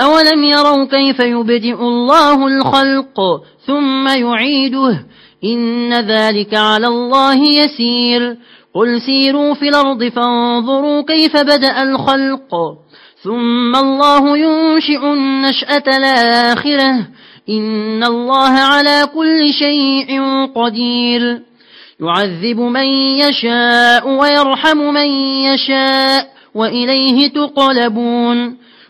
أولم يروا كيف يبدئ الله الخلق ثم يعيده إن ذلك على الله يسير قل سيروا في الأرض فانظروا كيف بدأ الخلق ثم الله ينشئ النشأة الآخرة إن الله على كل شيء قدير يعذب من يشاء ويرحم من يشاء وإليه تقلبون